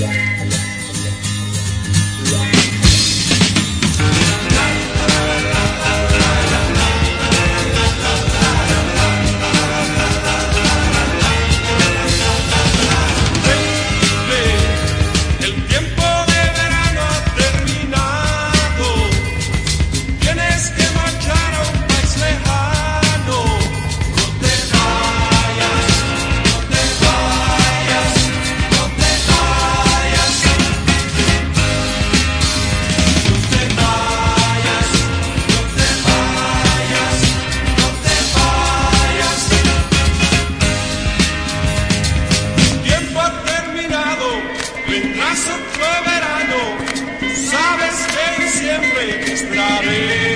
la la la nuestra.